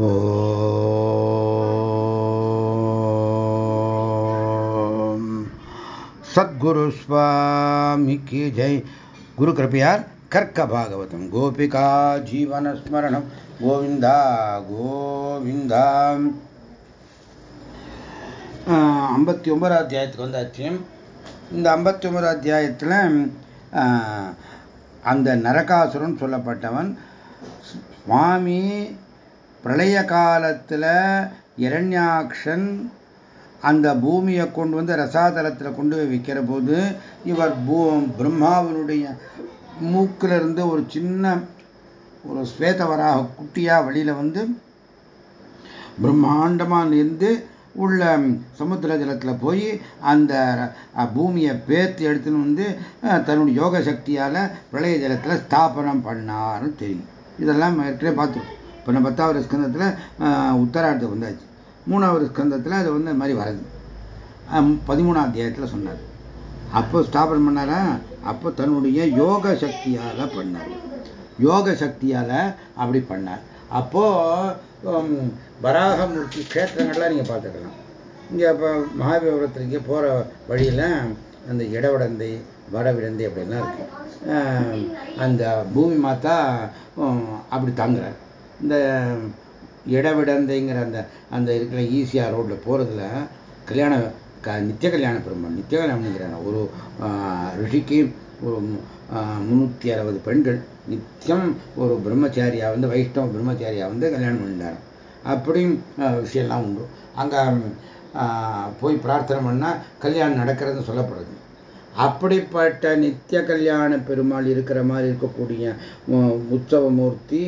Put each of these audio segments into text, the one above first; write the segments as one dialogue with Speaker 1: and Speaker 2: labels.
Speaker 1: ஓம். சத்குரு சுவாமி கி ஜெய். குரு கிருப்பையார் கர்க்க பாகவதம். கோபிகா ஜீவன ஸ்மரணம். கோவிந்தா கோவிந்தா. ஐம்பத்தி ஒன்பதாம் அத்தியாயத்துக்கு வந்தாச்சு. இந்த ஐம்பத்தி ஒன்பதாம் அத்தியாயத்தில் அந்த நரகாசுரன் சொல்லப்பட்டவன் சுவாமி பிரளய காலத்தில் இரண்யாக்ஷன் அந்த பூமியை கொண்டு வந்து ரசாதலத்தில் கொண்டு போய் வைக்கிற போது இவர் பூ பிரம்மாவினுடைய மூக்கில் இருந்து ஒரு சின்ன ஒரு ஸ்வேதவராக குட்டியாக வழியில் வந்து பிரம்மாண்டமாக இருந்து உள்ள சமுத்திர ஜலத்தில் போய் அந்த பூமியை பேர்த்து எடுத்துன்னு வந்து தன்னுடைய யோக சக்தியால் பிரளய ஜலத்தில் ஸ்தாபனம் பண்ணார்னு தெரியும். இதெல்லாம் ஏற்கனவே பார்த்துருக்கோம். இப்போ நான் பத்தாவது ஸ்கந்தத்தில் உத்தராட்டத்துக்கு வந்தாச்சு மூணாவது ஸ்கந்தத்தில் அது வந்து மாதிரி வரது பதிமூணாம் அத்தியாயத்தில் சொன்னார். அப்போ ஸ்தாபனம் பண்ணாரா? அப்போ தன்னுடைய யோக சக்தியால் பண்ணார். யோக சக்தியால் அப்படி பண்ணார். அப்போது வராகமூர்த்தி க்ஷேத்திரங்கள்லாம் நீங்கள் பார்த்துக்கலாம் இங்கே இப்போ மகாபலிபுரத்தில் இங்கே போகிற வழியில் அந்த இடவிடந்தை வடவிடந்தை அப்படிலாம் இருக்கு. அந்த பூமி மாத்தா அப்படி தாங்குறார். இந்த இடவிடந்தைங்கிற அந்த அந்த இருக்கிற ஈஸியாக ரோட்டில் போகிறதுல கல்யாண க நித்திய கல்யாண பெருமாள் நித்திய கல்யாணம் ஒரு ரிஷிக்கு ஒரு முந்நூற்றி அறுபது பெண்கள். நித்தியம் ஒரு பிரம்மச்சாரியாக வந்து வைஷ்ணவ பிரம்மச்சாரியாக வந்து கல்யாணம் பண்ணிட்டார் அப்படியும் விஷயம்லாம் உண்டு. அங்கே போய் பிரார்த்தனை பண்ணால் கல்யாணம் நடக்கிறதுன்னு சொல்லப்படுது. அப்படிப்பட்ட நித்திய கல்யாண பெருமாள் இருக்கிற மாதிரி இருக்கக்கூடிய உற்சவமூர்த்தி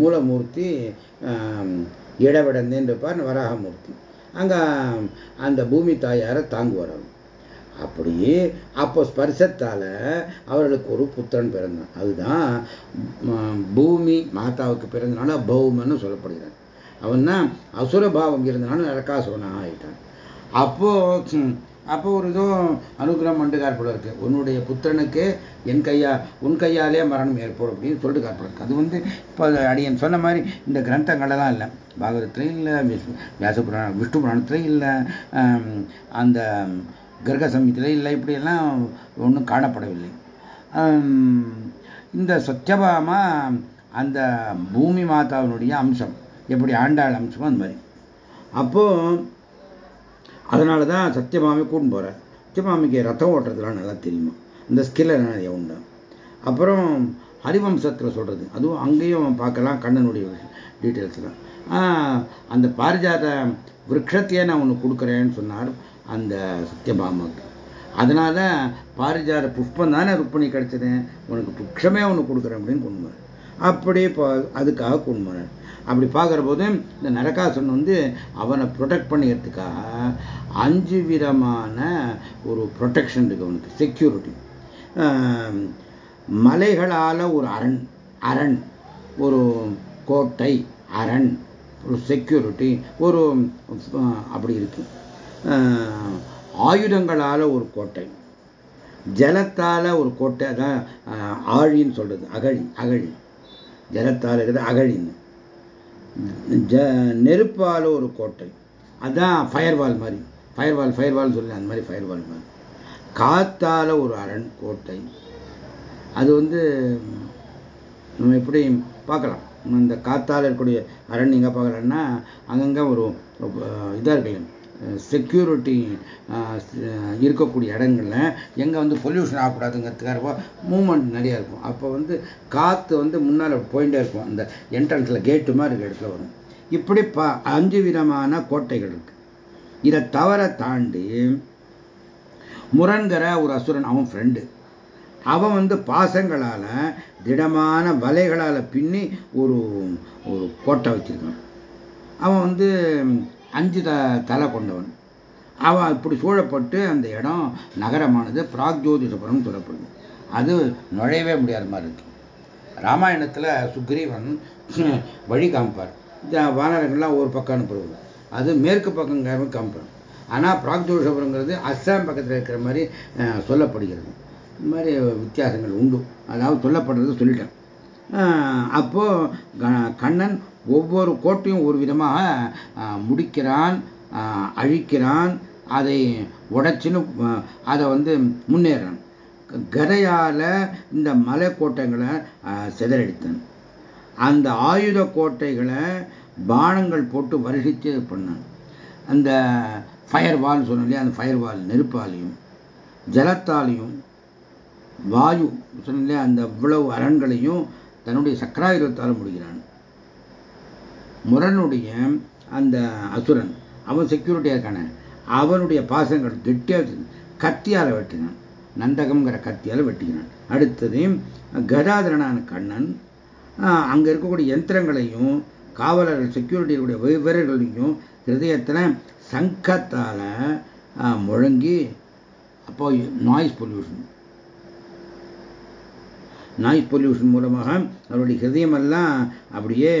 Speaker 1: மூலமூர்த்தி இடவிடந்தேன்னு இருப்பார் வராகமூர்த்தி. அங்கே அந்த பூமி தாயாரை தாங்குவார் அப்படியே அப்போ ஸ்பர்சத்தால் அவர்களுக்கு ஒரு புத்திரன் பிறந்தான். அதுதான் பூமி மாதாவுக்கு பிறந்தனால பௌமன்னு சொல்லப்படுகிறான் அவன் தான் அசுரபாவம் இருந்தனால நரகாசுரனாக ஆயிட்டான். அப்போது அப்போ ஒரு இதுவும் அனுகிரகம் மண்டுகார் போல இருக்கு. உன்னுடைய புத்திரனுக்கு என் கையா உன் கையாலே மரணம் ஏற்படும் அப்படின்னு சொல்லிட்டு காற்படும் அது வந்து இப்போ அடியன் சொன்ன மாதிரி இந்த கிரந்தங்களெல்லாம் இல்லை. பாகவதத்துலையும் இல்லை வியாச புராணம் விஷ்ணு புராணத்துலையும் இல்லை அந்த கர்க சமயத்திலையும் இல்லை இப்படியெல்லாம் ஒன்றும் காணப்படவில்லை. இந்த சத்யபாமா அந்த பூமி மாதாவினுடைய அம்சம் எப்படி ஆண்டாள் அம்சமோ அந்த மாதிரி. அப்போது அதனால தான் சத்தியமாமி கூட்டின்னு போகிறேன் சத்தியமாமிக்கு ரத்தம் ஓட்டுறதுலாம் நல்லா தெரியுமா? இந்த ஸ்கில் நிறைய உண்டு. அப்புறம் ஹரிவம்சத்தில் சொல்கிறது அதுவும் அங்கேயும் பார்க்கலாம் கண்ணனுடைய டீட்டெயில்ஸ்லாம் அந்த பாரிஜாத விரக்ஷத்தையே நான் ஒன்று கொடுக்குறேன்னு சொன்னார் அந்த சத்தியபாமாவுக்கு அதனால பாரிஜாத புஷ்பம் தானே ருப்பணி கிடைச்சது? உனக்கு புக்ஷமே ஒன்று கொடுக்குறேன் அப்படின்னு கொண்டு வர அப்படி இப்போ அதுக்காக கொண்டு அப்படி பார்க்குற போது இந்த நரகாசன் வந்து அவனை ப்ரொடெக்ட் பண்ணிக்கிறதுக்காக அஞ்சு விதமான ஒரு ப்ரொடெக்ஷன் இருக்கு அவனுக்கு. செக்யூரிட்டி மலைகளால் ஒரு அரண் அரண் ஒரு கோட்டை அரண் ஒரு செக்யூரிட்டி ஒரு அப்படி இருக்கு. ஆயுதங்களால் ஒரு கோட்டை ஜலத்தால் ஒரு கோட்டை அதான் ஆழின்னு சொல்கிறது அகழி அகழி. ஜலத்தால் இருக்கிறது அகழின்னு. ஜ நெருப்பால் ஒரு கோட்டை. அதான் ஃபயர்வால் மாதிரி. ஃபயர்வால் ஃபயர்வால் சொல்லி அந்த மாதிரி ஃபயர்வால் மாதிரி. காத்தால் ஒரு அரண் கோட்டை. அது வந்து நம்ம எப்படி பார்க்கலாம்? இந்த காத்தால் இருக்கக்கூடிய அரண் எங்கே பார்க்கலன்னா அங்கங்கே ஒரு இதாக இருக்கு செக்யூரிட்டி இருக்கக்கூடிய இடங்களில் எங்கே வந்து பொல்யூஷன் ஆகக்கூடாதுங்கிறதுக்காக மூமெண்ட் நிறையா இருக்கும். அப்போ வந்து காற்று வந்து முன்னால் போயிட்டே இருக்கும். அந்த என்ட்ரன்ஸில் கேட்டு மாதிரி இருக்கிற இடத்துல வரும். இப்படி ப அஞ்சு விதமான கோட்டைகள் இருக்கு. இதை தவற தாண்டி முரண்கிற ஒரு அசுரன் அவன் ஃப்ரெண்டு அவன் வந்து பாசங்களால் திடமான வலைகளால் பின்னி ஒரு ஒரு கோட்டை வச்சிருக்கான். அவன் வந்து அஞ்சு த தலை கொண்டவன். அவன் இப்படி சூழப்பட்டு அந்த இடம் நகரமானது பிராக்ஜோதிஷபுரம் சொல்லப்படுது. அது நுழையவே முடியாத மாதிரி இருக்கு. ராமாயணத்தில் சுக்ரீவன் வழி காமிப்பார். வானரங்கள்லாம் ஒரு பக்கம் அனுப்புறது. அது மேற்கு பக்கம் காமிப்பார் ஆனால் பிராக்ஜோதிஷபுரங்கிறது அஸ்ஸாம் பக்கத்தில் இருக்கிற மாதிரி சொல்லப்படுகிறது. இந்த மாதிரி வித்தியாசங்கள் உண்டு. அதாவது சொல்லப்படுறது சொல்லிட்டேன். அப்போ கண்ணன் ஒவ்வொரு கோட்டையும் ஒரு விதமாக முடிக்கிறான் அழிக்கிறான் அதை உடைச்சின்னு அதை வந்து முன்னேறான். கதையால் இந்த மலை கோட்டைகளை சிதறடித்தான். அந்த ஆயுத கோட்டைகளை பானங்கள் போட்டு வருகிச்சு பண்ணான். அந்த ஃபயர் வால் சொன்னாலே இல்லையா அந்த ஃபயர் வால் நெருப்பாலையும் ஜலத்தாலையும் வாயு சொன்னாலே அந்த இவ்வளவு அரண்களையும் தன்னுடைய சக்கராயுதத்தால் முடிகிறான் முரனுடைய அந்த அசுரன் அவன் செக்யூரிட்டியாக இருக்கான அவனுடைய பாசங்கள் கெட்டியாக கத்தியால் வெட்டினான். நந்தகம்ங்கிற கத்தியால் வெட்டினான். அடுத்தது கதாதரனான கண்ணன் அங்கே இருக்கக்கூடிய யந்திரங்களையும் காவலர்கள் செக்யூரிட்டியுடைய வீரர்களையும் ஹிருதயத்தில் சங்கத்தால் முழங்கி அப்போ நாய்ஸ் பொல்யூஷன் நாய்ஸ் பொல்யூஷன் மூலமாக அவருடைய ஹிருதயமெல்லாம் அப்படியே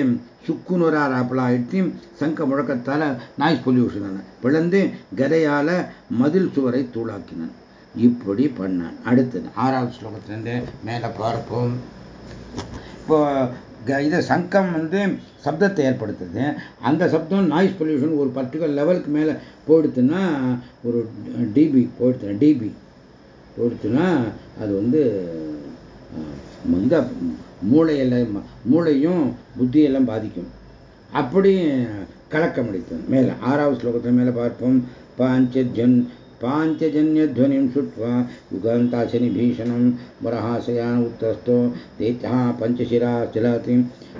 Speaker 1: சுக்குநூறார் ஆப்பிள் ஆயிடுச்சு சங்க முழக்கத்தால் நாய்ஸ் பொல்யூஷன் பிளந்து கதையால் மதில் சுவரை தூளாக்கினான். இப்படி பண்ணான். அடுத்தது ஆறாவது ஸ்லோகத்திலேருந்து மேலே பார்ப்போம். இப்போ இது சங்கம் வந்து சப்தத்தை ஏற்படுத்துது. அந்த சப்தம் நாய்ஸ் பொல்யூஷன் ஒரு பர்டிகுலர் லெவலுக்கு மேலே போயிடுத்துன்னா ஒரு டிபி போயிடுத்துனா டிபி போயிடுச்சுன்னா அது வந்து இந்த மூளையில் மூளையும் புத்தியெல்லாம் பாதிக்கும் அப்படி கலக்கம் அடித்தது மேலே ஆறாவது ஸ்லோகத்தில் மேலே பார்ப்போம் பாஞ்சஜன் पाञ्चजन्यध्वनिं श्रुत्वा युगान्ताशनिभीषणं वरहाशयान उत्तस्थो दैत्यः पञ्चशिरा चलति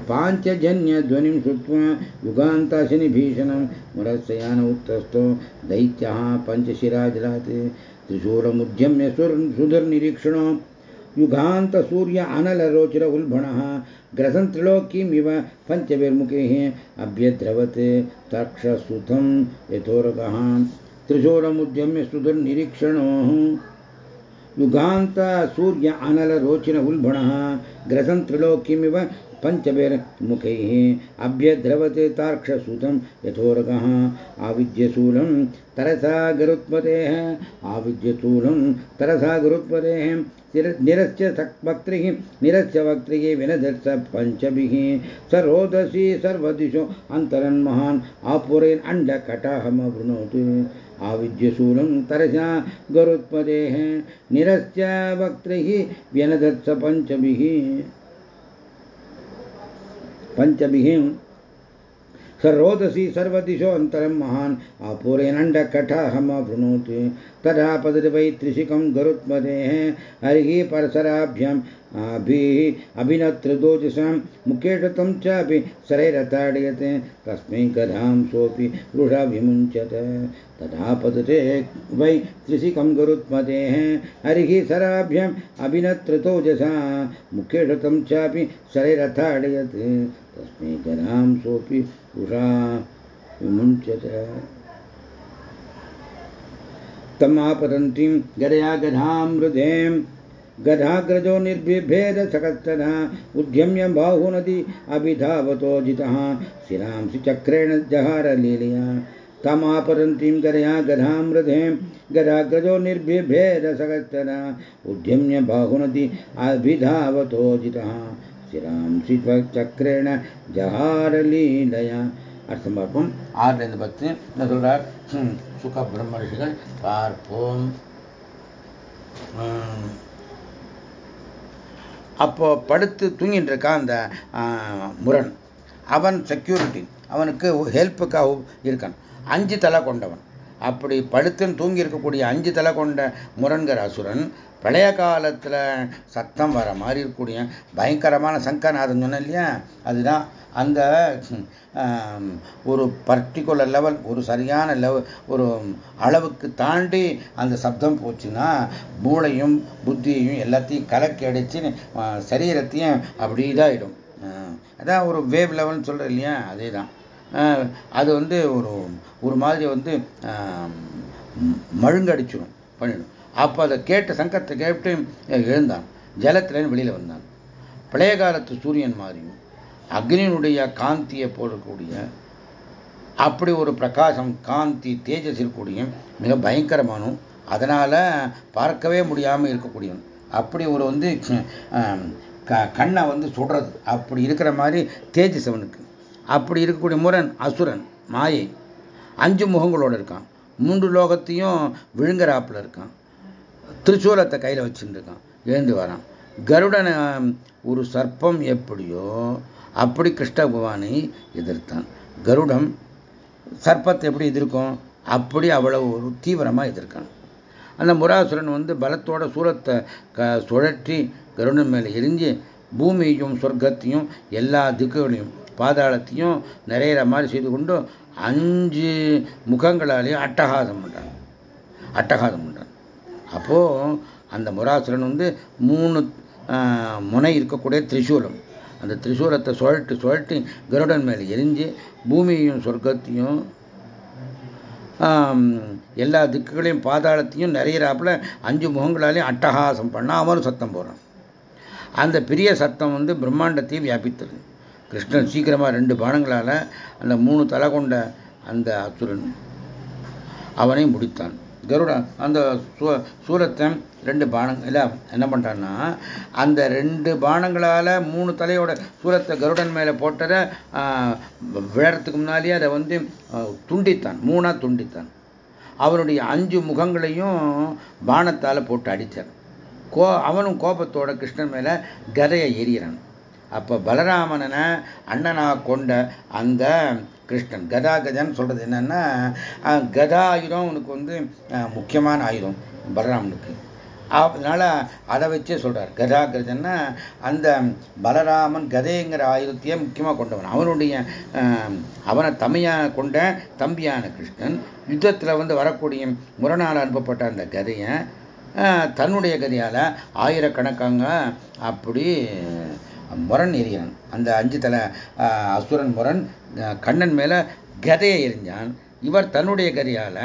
Speaker 1: पाञ्चजन्यध्वनिं श्रुत्वा युगान्ताशनिभीषणं वरस्ययान उत्तस्थो दैत्यः पञ्चशिरा जलाति त्रिशूलमुद्यम्य सुधुर्निरीक्षणो युगांत सूर्य अनल रोचिर उल्भुण ग्रसन युगान्तसूर्य अनलरोचिर उल्भणः ग्रसन् त्रिलोकीमिव पञ्चभिर्मुखैः अभ्यद्रवत् तक्षसुतं यथोरगः युगांत सूर्य अनल अनलरोचिर उल्भणः ग्रसन त्रिलोकीमिव पञ्चभिर्मुखैः अभ्यद्रवते तार्क्षसूतं यथोरगः। आविद्यशूलं तरसा गरुत्पतेः आविद्यशूलं तरसा गरुत्पतेः निरस्य वक्त्रिः निरस्य वक्त्रिः विनदर्श पञ्चभिः। स रोदसी सर्वदिशो अन्तरन्महान् आपुरेन् अण्डकटाहमवृणोत् आविद्यशूलं तरसा गरुत्पदेः। निरस्य वक्त्रिः व्यनदर्श पञ्चभिः। पञ्चभिः स रोदसी सर्वदिशो अन्तरं महान्। आपूरेणण्डकटाहमवृणोत् तदा पदति वै त्रिशिकं गरुत्मदेः हरिः परसराभ्याम् अभिः अभिनत्रदोजसां मुखेषु तं चापि शरैरताडयते तस्मै गधां सोऽपि वृषा विमुञ्चत तदा पतते वै त्रिशिकं गरुत्मदेः हरिः सराभ्याम् अभिनत्रतोजसा मुखेषु तं चापि शरैरताडयत् तस्मै गधां सोऽपि वृषा विमुञ्चत तमापतन्तीं गदया गधां हृदयं गधाग्रजो निर्बिभेद सकत्तदा उद्यम्य बाहुनदी अभिधावतो जितः। शिरांसि चक्रेण जहार लीलया। तमापरन्तीं गदया गधां हृदयं गदाग्रजो निर्बिभेद सकत्तदा उद्यम्य बाहुनदी अभिधावतो जितः। ஸ்ரீராம் ஸ்ரீவச்சக்கரேண ஜஹாரலீலயா. அடுத்த பார்ப்போம். ஆறுலேருந்து பத்து. என்ன சொல்கிறார் சுக பிரம்ம பார்ப்போம். அப்போ படுத்து தூங்கிட்டு இருக்கான் அந்த முரண். அவன் செக்யூரிட்டி அவனுக்கு ஹெல்ப்புக்காக இருக்கான். அஞ்சு தலை கொண்டவன். அப்படி படுத்துன்னு தூங்கி இருக்கக்கூடிய அஞ்சு தலை கொண்ட முரண்கிற அசுரன் பழைய காலத்தில் சத்தம் வர மாதிரி இருக்கக்கூடிய பயங்கரமான சங்கநாதன் சொன்னேன் இல்லையா? அதுதான். அந்த ஒரு பர்டிகுலர் லெவல் ஒரு சரியான லெவல் ஒரு அளவுக்கு தாண்டி அந்த சப்தம் போச்சுன்னா மூளையும் புத்தியையும் எல்லாத்தையும் கலக்கி அடித்து சரீரத்தையும் அப்படி இதாகிடும் அதான் ஒரு வேவ் லெவல்னு சொல்கிறேன் இல்லையா? அதே தான் அது வந்து ஒரு ஒரு மாதிரி வந்து மழுங்கடிச்சிடும் பண்ணிடும். அப்போ அதை கேட்ட சங்கத்தை கேட்டு எழுந்தான். ஜலத்திலேருந்து வெளியில் வந்தான். பழைய காலத்து சூரியன் மாதிரியும் அக்னியினுடைய காந்தியை போடக்கூடிய அப்படி ஒரு பிரகாசம் காந்தி தேஜஸ் இருக்கக்கூடிய மிக பயங்கரமானும் அதனால் பார்க்கவே முடியாமல் இருக்கக்கூடியவன். அப்படி ஒரு வந்து கண்ணை வந்து சுடுறது. அப்படி இருக்கிற மாதிரி தேஜஸ் அவனுக்கு. அப்படி இருக்கக்கூடிய முரன் அசுரன் மாயை அஞ்சு முகங்களோட இருக்கான். மூன்று லோகத்தையும் விழுங்கிறாப்பில் இருக்கான். திருச்சூலத்தை கையில் வச்சுட்டு இருக்கான். எழுந்து வரான். கருடனை ஒரு சர்ப்பம் எப்படியோ அப்படி கிருஷ்ண பகவானை எதிர்த்தான். கருடம் சர்ப்பத்தை எப்படி எதிர்க்கும்? அப்படி அவ்வளவு ஒரு தீவிரமாக எதிர்க்கான். அந்த முராசுரன் வந்து பலத்தோட சூரத்தை க சுழற்றி கருடன் மேலே எரிஞ்சு பூமியையும் சொர்க்கத்தையும் எல்லா திக்குகளையும் பாதாளத்தையும் நிறையிற மாதிரி செய்து கொண்டு அஞ்சு முகங்களாலேயும் அட்டகாசம் பண்ணுறான் அட்டகாசம் பண்ணுறான் அப்போது அந்த முராசுரன் வந்து மூணு முனை இருக்கக்கூடிய திரிசூலம். அந்த திரிசூலத்தை சுழட்டு சுழட்டி கருடன் மேலே எரிஞ்சு பூமியையும் சொர்க்கத்தையும் எல்லா திக்குகளையும் பாதாளத்தையும் நிறையிறாப்புல அஞ்சு முகங்களாலையும் அட்டகாசம் பண்ணால் சத்தம் போகிறான் அந்த பெரிய சத்தம் வந்து பிரம்மாண்டத்தையும் வியாபித்தது. கிருஷ்ணன் சீக்கிரமாக ரெண்டு பானங்களால் அந்த மூணு தலை கொண்ட அந்த அசுரன் அவனை முடித்தான். கருடன் அந்த சூரத்தை ரெண்டு பானம் இல்லை என்ன பண்ணுறான்னா அந்த ரெண்டு பானங்களால் மூணு தலையோட சூரத்தை கருடன் மேலே போட்டதை விழறதுக்கு முன்னாலேயே அதை வந்து துண்டித்தான் மூணாக துண்டித்தான். அவனுடைய அஞ்சு முகங்களையும் பானத்தால் போட்டு அடித்தார் கோ அவனும் கோபத்தோட கிருஷ்ணன் மேலே கதையை எரியறான். அப்போ பலராமனனை அண்ணனாக கொண்ட அந்த கிருஷ்ணன் கதா சொல்கிறது என்னன்னா கதா ஆயுதம் அவனுக்கு வந்து முக்கியமான ஆயுதம் பலராமனுக்கு. அதனால அதை வச்சே சொல்கிறார் கதா கஜன்னா அந்த பலராமன் கதைங்கிற ஆயுதத்தையே முக்கியமாக கொண்டவன். அவனுடைய அவனை தமையாக கொண்ட தம்பியான கிருஷ்ணன் யுத்தத்தில் வந்து வரக்கூடிய முரணால் அனுப்பப்பட்ட அந்த கதையை தன்னுடைய கதையால் ஆயிரக்கணக்காங்க அப்படி முரண் எரியான் அந்த அஞ்சு தலை அசுரன் முரண் கண்ணன் மேலே கதையை எரிஞ்சான். இவர் தன்னுடைய கதையால்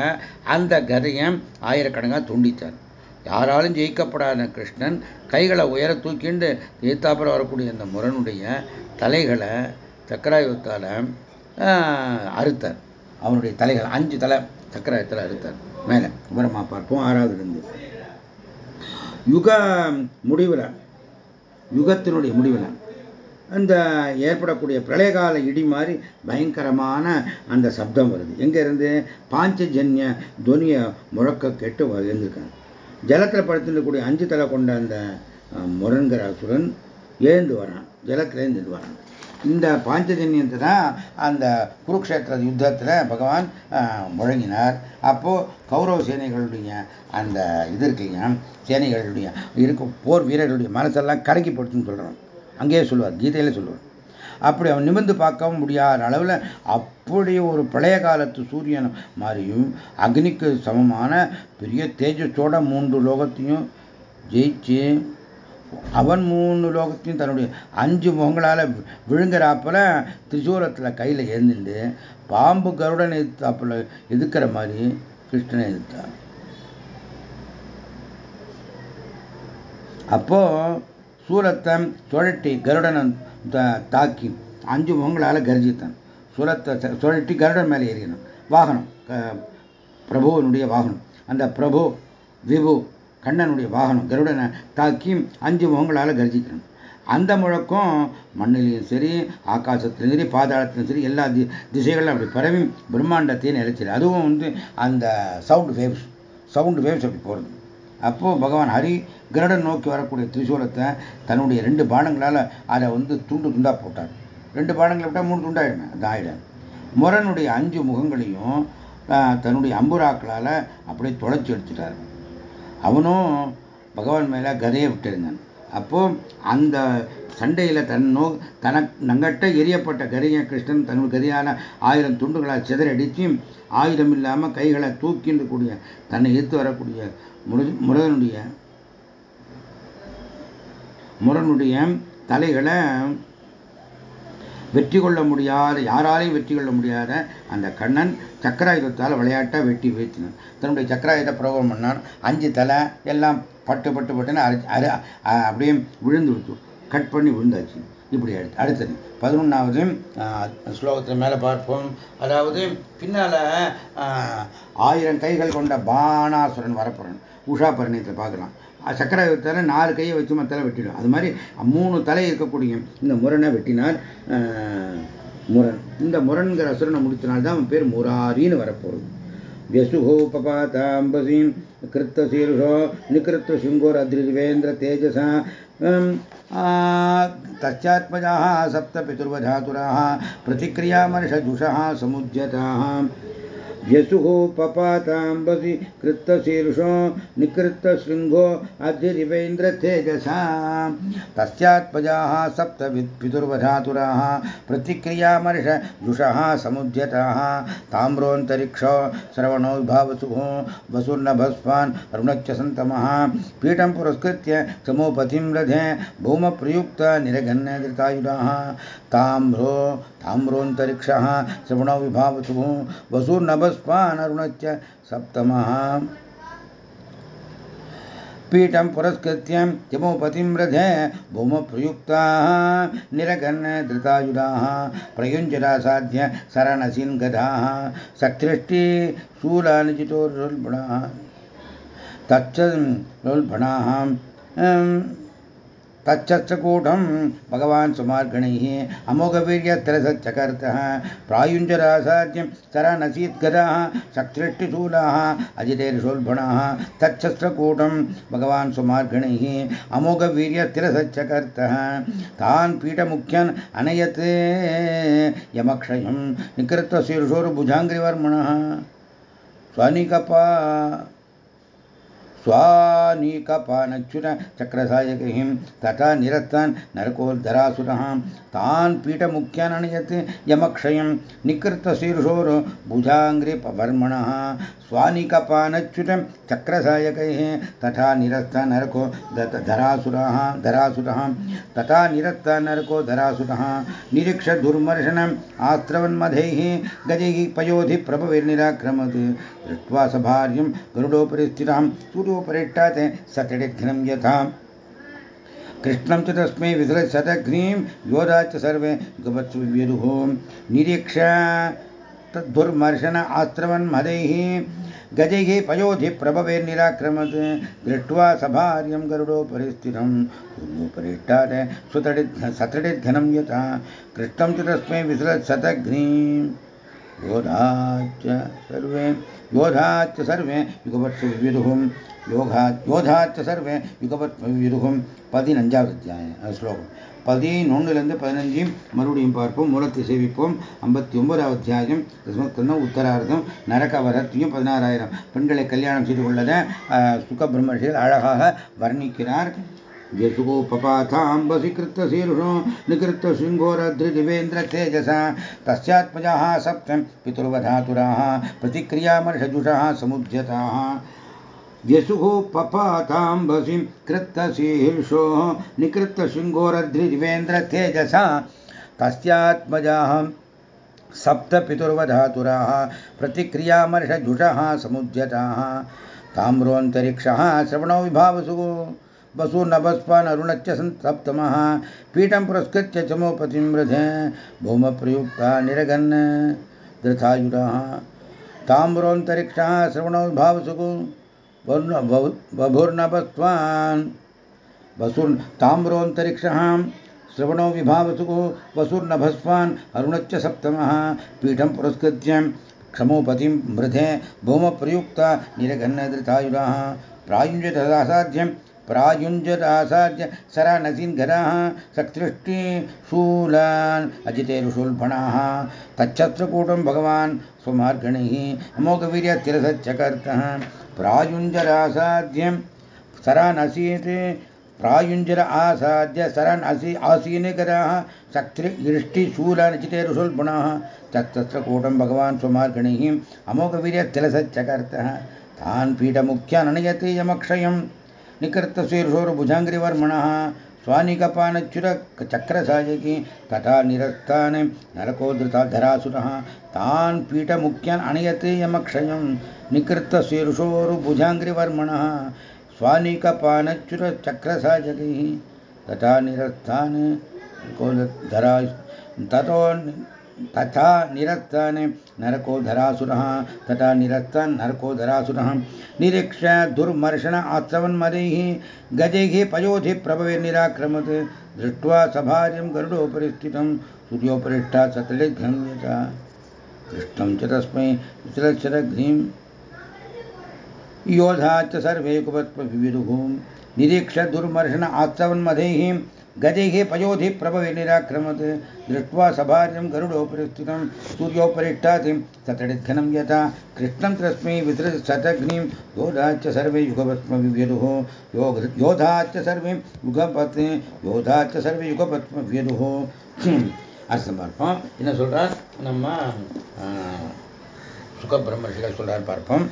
Speaker 1: அந்த கதையை ஆயிரக்கணக்காக துண்டித்தார் யாராலும் ஜெயிக்கப்படாத கிருஷ்ணன் கைகளை உயர தூக்கிண்டு ஏத்தாப்புறம் வரக்கூடிய அந்த முரனுடைய தலைகளை சக்கராயுத்தால் அறுத்தார். அவனுடைய தலைகள் அஞ்சு தலை சக்கராயத்தில் அறுத்தார். மேலே விவரமாக பார்ப்போம் ஆறாவதுலேருந்து யுக முடிவில் யுகத்தினுடைய முடிவில். அந்த ஏற்படக்கூடிய பிரளயகால இடி மாதிரி பயங்கரமான அந்த சப்தம் வருது. எங்கேருந்து பாஞ்சஜன்ய துவனியை முழக்க கெட்டு எழுந்திருக்காங்க ஜலத்தில் படுத்துருக்கக்கூடிய அஞ்சு தலை கொண்ட அந்த முரண்கிற அசுரன் எழுந்து வரான். ஜலத்திலேருந்து வரான் இந்த பாஞ்சஜன்யத்தை தான் அந்த குருக்ஷேத்திர யுத்தத்தில் பகவான் முழங்கினார். அப்போது கௌரவ சேனைகளுடைய அந்த இது இருக்குங்க சேனைகளுடைய இருக்கும் போர் வீரர்களுடைய மனசெல்லாம் கரங்கி போட்டுன்னு சொல்கிறோம் அங்கேயே சொல்லுவார் கீதையில சொல்லுவார். அப்படி அவன் நிமிர்ந்து பார்க்கவும் முடியாத அளவில் அப்படி ஒரு பழைய காலத்து சூரியன் மாதிரியும் அக்னிக்கு சமமான பெரிய தேஜஸோட மூன்று லோகத்தையும் ஜெயிச்சு அவன் மூணு லோகத்தையும் தன்னுடைய அஞ்சு முகங்களால் விழுங்குறாப்பில் திரிசூலத்தில் கையில் எழுந்துட்டு பாம்பு கருடன் எதிர்த்தாப்பில் எதிர்க்கிற மாதிரி கிருஷ்ணனை எதிர்த்தான் அப்போ சூரத்தை சுழட்டி கருடனை தாக்கி அஞ்சு முகங்களால் கர்ஜித்தான். சூரத்தை சுழட்டி கருடன் மேலே ஏறினான் வாகனம் பிரபுவனுடைய வாகனம். அந்த பிரபு விபு கண்ணனுடைய வாகனம் கருடனை தாக்கி அஞ்சு முகங்களால் கர்ஜிக்கணும். அந்த முழக்கம் மண்ணிலையும் சரி ஆகாசத்திலும் சரி பாதாளத்திலும் சரி எல்லா தி திசைகளும் அப்படி பரவி பிரம்மாண்டத்தையும் நிலைச்சிரு. அதுவும் வந்து அந்த சவுண்ட் வேவ்ஸ் சவுண்ட் வேவ்ஸ் அப்படி போகிறது அப்போது பகவான் ஹரி கருடன் நோக்கி வரக்கூடிய திரிசூலத்தை தன்னுடைய ரெண்டு பானங்களால் அதை வந்து துண்டு துண்டாக போட்டார். ரெண்டு பானங்களை விட்டால் மூணு துண்டாயிடுமே அது ஆயிடும். முரனுடைய அஞ்சு முகங்களையும் தன்னுடைய அம்புராக்களால் அப்படியே தொலைச்சி எடுத்துட்டார். அவனும் பகவான் மேலே கதையை விட்டிருந்தான். அப்போ அந்த சண்டையில் தன் நோ தனக்கு நங்கட்ட எரியப்பட்ட கரிய கிருஷ்ணன் தன்னுடைய கதையான ஆயிரம் துண்டுகளாக சிதறடித்து ஆயுதம் இல்லாமல் கைகளை தூக்கிண்டு கூடிய தன்னை எடுத்து வரக்கூடிய முரு முருகனுடைய முரனுடைய தலைகளை வெற்றி கொள்ள முடியாத யாராலையும் வெற்றி கொள்ள முடியாத அந்த கண்ணன் சக்கராயுதத்தால் விளையாட்டாக வெட்டி வீழ்த்தினான். தன்னுடைய சக்கராயுத பிரயோகம் பண்ணான். அஞ்சு தலை எல்லாம் பட்டு பட்டு பட்டுன்னு அரை அரை அப்படியே விழுந்து விட்டு கட் பண்ணி விழுந்தாச்சு. இப்படி அடுத்து அடுத்தது பதினொன்றாவது ஸ்லோகத்தில் மேலே பார்ப்போம். அதாவது பின்னால் ஆயிரம் கைகள் கொண்ட பானாசுரன் வரப்புறன். உஷா பரிணயத்தில் பார்க்கலாம். சக்கராயுதத்தால் நாலு கையை வச்சு மத்தலை வெட்டிடும் அது மாதிரி மூணு தலை இருக்கக்கூடிய இந்த முரணை வெட்டினார் முரண் இந்த முரண்கிற அசுரனை முடித்தனால்தான் அவன் பேர் முராரின்னு வரப்போகுது व्यसुहोपपाताम्बसीं कृत्तशीर्षो निकृत्तशृङ्गोरद्रिवेन्द्र तेजसा तस्यात्मजाः सप्तपितुर्वधातुराः प्रतिक्रियामर्षजुषः समुद्यताः व्यसुः पपाताम्बसि कृत्तशीर्षो निकृत्तशृङ्गो अधिरिवेन्द्रतेजसा तस्यात्मजाः सप्त पितुर्वधातुराः प्रतिक्रियामर्षजुषः समुद्यताः। ताम्रोऽन्तरिक्षो श्रवणो विभावसुः, वसुर्नभस्वान् अरुणच्च सन्तमः पीठं पुरस्कृत्य समोपतिं रथे भूमप्रयुक्त निरघन्नधृतायुधाः ताम्रो, ताम्रोऽन्तरिक्षः, श्रवणो विभावसुः वसुर्नभस्वानरुणच्च सप्तमः पीठं पुरस्कृत्य यमोपतिं रथे भूमप्रयुक्ताः निरगन् धृतायुधाः प्रयुञ्जरासाध्य शरणसिन् गधाः सकृष्टि शूलानिजितोरुल्बणाः तच्चकूटं भगवान् सुमार्गणैः अमोघवीर्यत्रसच्चकर्तः प्रायुञ्जरासाद्यं सरनसीद्गदाः शक्तिष्टिशूलाः अजितेर्षोल्भणाः तच्छस्त्रकूटं भगवान् सुमार्गणैः अमोघवीर्यतिरसच्चकर्तः तान् पीठमुख्यान् अनयत् यमक्षयं निकृतशीर्षोर्भुजाङ्ग्रिवर्मणः स्वनिकपा स्वानीकपानच्युत चक्रसायकैः तथा निरस्तान् नरकोद्धरासुरः तान् पीठमुख्यानयत् यमक्षयं निकृतशीर्षोर्भुजाङ्ग्रिपवर्मणः स्वानिकपानच्युत चक्रसायकैः तथा निरस्ता नरको धरासुरः धरासुरः, तथा निरस्ता नरको धरासुरः, निरीक्ष दुर्मर्शनम् आस्त्रवन्मधैः गजैः पयोधि प्रभविर्निराक्रमत्। दृष्ट्वा सभार्यं गरुडोपरि स्थितां सूर्योपरिष्टात् सतडिघ्नं यथा। कृष्णं च तस्मै विसृशतघ्नीं योधा च सर्वे गवत्सु निरीक्ष तद्धुर्मर्शन आस्त्रवन्मदैः गजैः पयोधिः प्रभवेर्निराक्रमत्। दृष्ट्वा सभार्यं गरुडोपरिस्थिरं पूर्णोपरिष्टाद सुतडिद् सतडिद्घनं यथा। कृष्णं च तस्मै विसृत्सतघ्नीं योधाच्च सर्वे योधाच्च सर्वे युगपत्सुविदुहं योधा योधाच्च सर्वे युगपत्सुविदुहं पदिनञ्जावृत्याय श्लोकम्। பதினொன்னுலேருந்து பதினஞ்சு மறுபடியும் பார்ப்போம் மூலத்தை சேவிப்போம் ஐம்பத்தி ஒன்பதாவது அத்தியாயம் தஸ்மத்கந்தம் உத்தரார்த்தம் நரகவரத்தையும் பதினாறாயிரம் பெண்களை கல்யாணம் செய்து கொள்ளத சுக பிரம்மர்ஷிகள் அழகாக வர்ணிக்கிறார் व्यसुगोपपाथाम्बसि कृतशीर्षो निकृतशृङ्गोरद्रिदिवेन्द्र तेजसा तस्यात्मजाः सप्त पितुर्वधातुराः प्रतिक्रियामर्षजुषः समुद्यताः व्यसुः पपाताम्बसिं कृत्तशीर्षो निकृत्तशृङ्गोरद्रिदिवेन्द्रतेजसा तस्यात्मजाः सप्तपितुर्वधातुराः प्रतिक्रियामर्षजुषः समुद्यताः ताम्रोऽन्तरिक्षः श्रवणो विभावसु अरुणच्च सप्तमः पीठं पुरस्कृत्य चमोपतिं वृधे भूमप्रयुक्ता निरगन् धृतायुधाः ताम्रोऽन्तरिक्षः श्रवणो विभावसुः बभुर्नभस्वान् वसुर् ताम्रोऽन्तरिक्षः श्रवणो विभावसुः वसुर्नभस्वान् अरुणच्च सप्तमः। पीठं पुरस्कृत्य क्षमोपतिं मृधे भूमप्रयुक्ता निरघन्नधृतायुधाः प्रायुञ्जदासाध्यं प्रायुञ्जदासाद्य सरानसीन् गदाः सकृष्टिशूलान् अजितेरुशूल्भणाः तच्छस्त्रकूटं भगवान् स्वमार्गणैः। अमोघवीर्यतिरसच्चकर्तः। प्रायुञ्जर आसाध्यं सरन् असीते प्रायुञ्जर आसाद्य सरन् असि आसीनकराः सक्तृगृष्टिशूलनचितेरुसुल्पुणाः तत्तत्र कूटं भगवान् स्वमार्गणैः अमोघवीर्यतिलसच्चकर्तः तान् पीठमुख्याननयति यमक्षयं निकृत्तस्वीरुषोरुभुजाङ्गिरिवर्मणः निकृत्तशीर्षोर्भुजाङ्ग्रिवर्मणः स्वानिकपानच्युतचक्रसायकी तथा निरस्तान् नरकोद्धृताधरासुरः तान् पीठमुख्यान् अनयति यमक्षयं निकृत्तशीर्षोर्भुजाङ्ग्रिवर्मणः स्वानिकपानच्युतचक्रसायकैः तथा निरस्थान् धरा ततो तथा निरस्तान् नरको धरासुरः तथा निरस्तान् नरको धरासुरः निरीक्ष दुर्मर्षण आस्त्रवन्मदैः गजैः पयोधिः प्रभविर्निराक्रमत् दृष्ट्वा सभार्यं गरुडोपरि स्थितं, सूर्योपरिष्ठा सतलिघ्रम्यता कृष्णं च तस्मै विचलक्षरघ्नीं योधा च सर्वे कुपत्पविदुः निरीक्ष दुर्मर्षण आस्त्रवन्मदैः गजैः पयोधि प्रभवे निराक्रमत् दृष्ट्वा सभार्यं गरुडोपरि स्थितं सूर्योपरिष्टातिं सतडिघ्नं यथा कृष्णं तस्मै विसृशतग्निं योधाच्च सर्वे युगपत्मविव्यदुः योग योधाच्च सर्वे युगपत् யோதாச்ச சர்வ யுகபத்ம வியதுஹோ அர்த்தம் பார்ப்போம் என்ன சொல்றார் நம்ம சுக பிரம்மர்ஷிகள் சொல்றார் பார்ப்போம்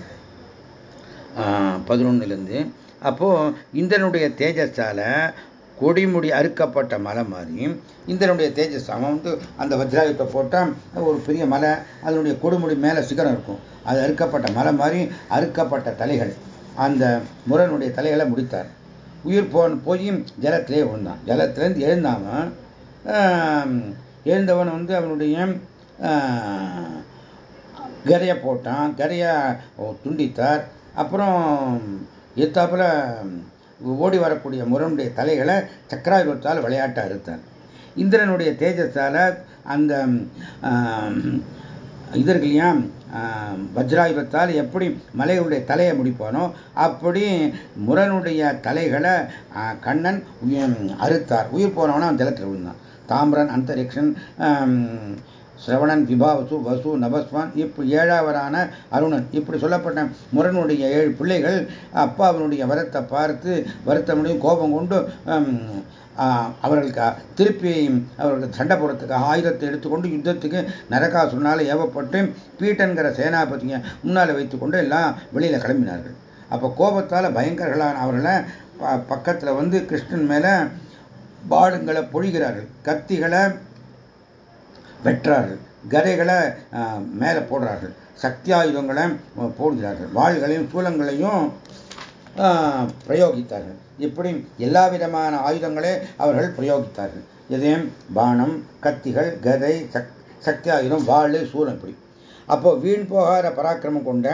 Speaker 1: பதினொன்னுலேருந்து அப்போது இந்திரனுடைய தேஜஸால கொடிமுடி அறுக்கப்பட்ட மலை மாதிரி இந்திரனுடைய தேஜஸ் அவன் வந்து அந்த வஜ்ராயுத்தை போட்டால் ஒரு பெரிய மலை அதனுடைய கொடுமுடி மேலே சிகரம் இருக்கும். அது அறுக்கப்பட்ட மலை மாதிரி அறுக்கப்பட்ட தலைகள். அந்த முரனுடைய தலைகளை முடித்தார். உயிர் போன் போய் ஜலத்திலே விழுந்தான். ஜலத்திலேருந்து எழுந்தாவன் எழுந்தவன் வந்து அவனுடைய கரையை போட்டான். கரையை துண்டித்தார். அப்புறம் எத்தாப்புல ஓடி வரக்கூடிய முரனுடைய தலைகளை சக்கராயுதத்தால் விளையாட்ட அறுத்தார். இந்திரனுடைய தேஜஸால அந்த இதற்குலையா வஜ்ராயுதத்தால் எப்படி மலையுடைய தலையை முடிப்பானோ அப்படி முரனுடைய தலைகளை கண்ணன் அறுத்தார். உயிர் போனவனா ஜலத்தில் விழுந்தான் தாமிரன் அந்தரிக்ஷன் சிரவணன் விபாவசு வசு நபஸ்வான் இப்படி ஏழாவரான அருணன். இப்படி சொல்லப்பட்ட முரனுடைய ஏழு பிள்ளைகள் அப்பாவினுடைய வரத்தை பார்த்து வருத்தமுடையும் கோபம் கொண்டு அவர்களுக்கு திருப்பி அவர்களுக்கு சண்டை போடுறதுக்கு ஆயுதத்தை எடுத்துக்கொண்டு யுத்தத்துக்கு நரகாசுனால ஏவப்பட்டு பீட்டன்கிற சேனாபதியை முன்னால் வைத்துக்கொண்டு எல்லாம் வெளியில் கிளம்பினார்கள். அப்போ கோபத்தால் பயங்கரர்களான அவர்களை பக்கத்தில் வந்து கிருஷ்ணன் மேலே பாடுங்களை பொழிகிறார்கள். கத்திகளை வெற்றார்கள். கதைகளை மேலே போடுறார்கள். சக்தி ஆயுதங்களை போடுகிறார்கள். வாள்களையும் சூலங்களையும் பிரயோகித்தார்கள். இப்படி எல்லா விதமான ஆயுதங்களே அவர்கள் பிரயோகித்தார்கள். எதையும் பானம் கத்திகள் கதை சக்தி ஆயுதம் வாழ் சூலம் இப்படி. அப்போ வீண் போகாத பராக்கிரமம் கொண்ட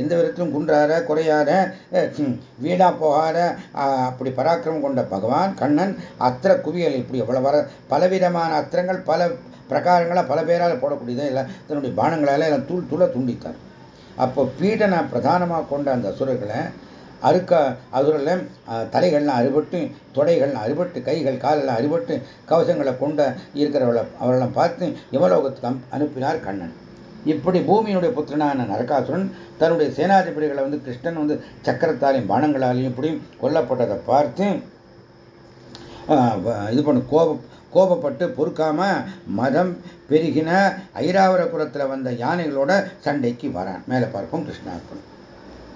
Speaker 1: எந்த விதத்திலும் குன்றார குறையாத வீணா போகாத அப்படி பராக்கிரமம் கொண்ட பகவான் கண்ணன் அத்திர குவியல் இப்படி எவ்வளவு வர பலவிதமான அத்திரங்கள் பல பிரகாரங்களை பல பேரால் போடக்கூடியதை எல்லாம் தன்னுடைய பானங்களால் எல்லாம் தூள் தூள துண்டித்தார். அப்போ பீடனை பிரதானமாக கொண்ட அந்த அசுரர்களை அறுக்க அசுரில் தலைகள்லாம் அறுபட்டு தொடைகள்லாம் அறுபட்டு கைகள் காலெல்லாம் அறுபட்டு கவசங்களை கொண்ட இருக்கிறவளை அவர்களெல்லாம் பார்த்து யமலோகத்துக்கு அனுப்பினார் கண்ணன். இப்படி பூமியினுடைய புத்திரனான நரகாசுரன் தன்னுடைய சேனாதிபதிகளை வந்து கிருஷ்ணன் வந்து சக்கரத்தாலையும் பானங்களாலையும் இப்படியும் கொல்லப்பட்டதை பார்த்து இது பண்ண கோபம் கோபப்பட்டு பொறுக்காம மதம் பெருகின ஐராவரபுரத்தில் வந்த யானைகளோட சண்டைக்கு வரான். மேலே பார்ப்போம் கிருஷ்ணார்ப்பணம்